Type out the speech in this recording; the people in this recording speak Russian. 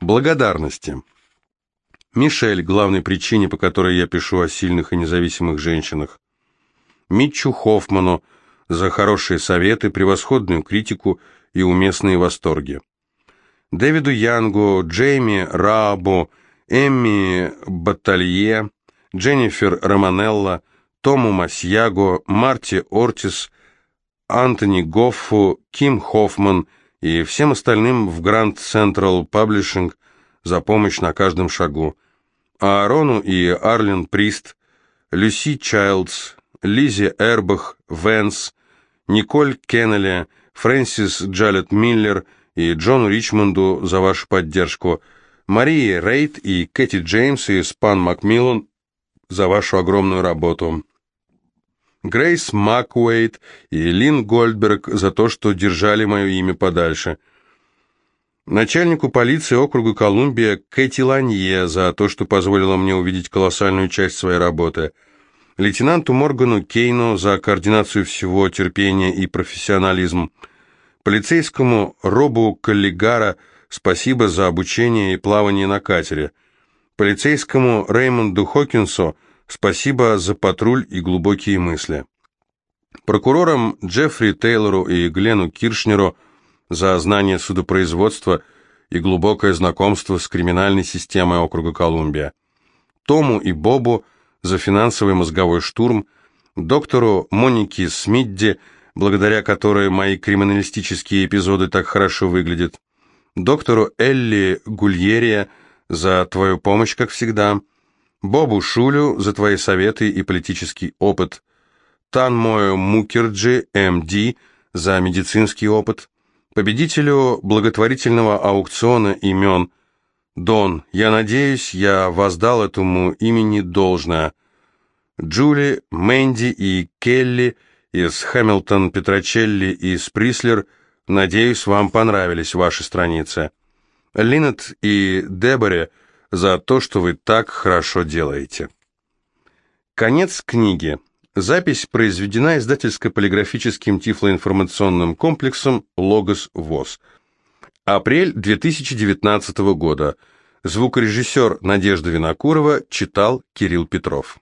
Благодарности. Мишель, главной причине, по которой я пишу о сильных и независимых женщинах. Митчу Хоффману за хорошие советы, превосходную критику и уместные восторги. Дэвиду Янгу, Джейми Раабу, Эмми Баталье, Дженнифер Романелла, Тому Масьяго, Марти Ортис, Антони Гоффу, Ким Хоффман и всем остальным в Grand Central Publishing за помощь на каждом шагу. Аарону и Арлен Прист, Люси Чайлдс, Лизи Эрбах, Венс, Николь Кеннелли, Фрэнсис Джалет Миллер и Джону Ричмонду за вашу поддержку, Марии Рейд и Кэти Джеймс и Спан Макмиллан за вашу огромную работу. Грейс Макуэйт и Лин Гольдберг за то, что держали мое имя подальше. Начальнику полиции округа Колумбия Кэти Ланье за то, что позволила мне увидеть колоссальную часть своей работы. Лейтенанту Моргану Кейну за координацию всего терпения и профессионализм. Полицейскому Робу Каллигара спасибо за обучение и плавание на катере. Полицейскому Реймонду Хокинсу спасибо за патруль и глубокие мысли. Прокурорам Джеффри Тейлору и Глену Киршнеру – за знание судопроизводства и глубокое знакомство с криминальной системой округа Колумбия, Тому и Бобу за финансовый мозговой штурм, доктору Монике Смидди, благодаря которой мои криминалистические эпизоды так хорошо выглядят, доктору Элли Гульерия за твою помощь, как всегда, Бобу Шулю за твои советы и политический опыт, Танмою Мукерджи, МД, за медицинский опыт, победителю благотворительного аукциона имен. Дон, я надеюсь, я воздал этому имени должное. Джули, Мэнди и Келли из Хэмилтон, Петрочелли и Сприслер, надеюсь, вам понравились ваши страницы. Линнет и Деборе за то, что вы так хорошо делаете. Конец книги. Запись произведена издательско-полиграфическим тифлоинформационным комплексом «Логос ВОЗ». Апрель 2019 года. Звукорежиссер Надежда Винокурова читал Кирилл Петров.